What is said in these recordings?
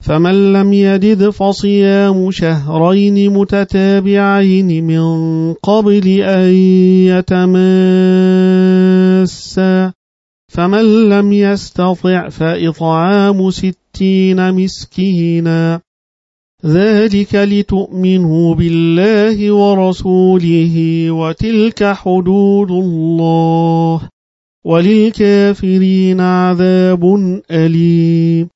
فمن لم يجد فصيام شهرين متتابعين من قبل أن يتماسا فمن لم يستطع فإطعام ستين مسكينا. ذلك لتؤمنوا بالله ورسوله وتلك حدود الله وللكافرين عذاب أليم.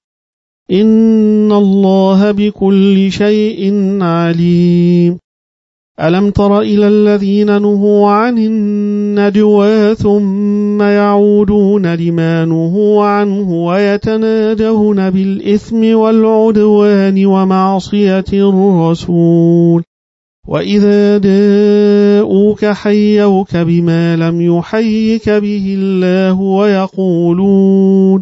إن الله بكل شيء عليم. ألم تر إلى الذين نهوا عن النجوى ثم يعودون لما نهوا عنه ويتنادون بالإثم والعدوان ومعصية الرسول. وإذا داءوك حيوك بما لم يحيك به الله ويقولون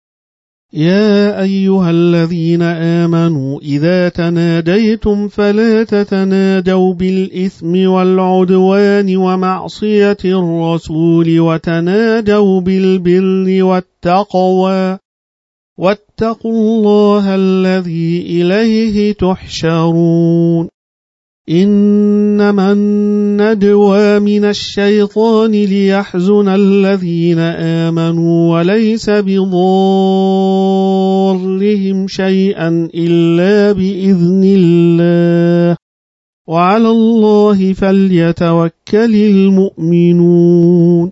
يا أيها الذين آمنوا إذا تناديتم فلا تتنادوا بالإثم والعدوان ومعصية الرسول وتنادوا بالبر والتقوى. واتقوا الله الذي إليه تحشرون. إنما الندوى من الشيطان ليحزن الذين آمنوا وليس بضارهم شيئا إلا بإذن الله. وعلى الله فليتوكل المؤمنون.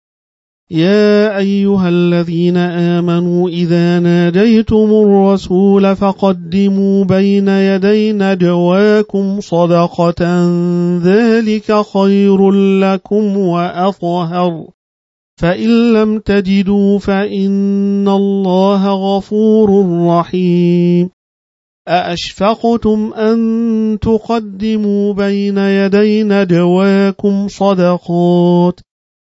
يا أيها الذين آمنوا إذا ناجيتم الرسول فقدموا بين يدي نجواكم صدقة ذلك خير لكم وأطهر. فإن لم تجدوا فإن الله غفور رحيم. أأشفقتم أن تقدموا بين يدي نجواكم صدقات؟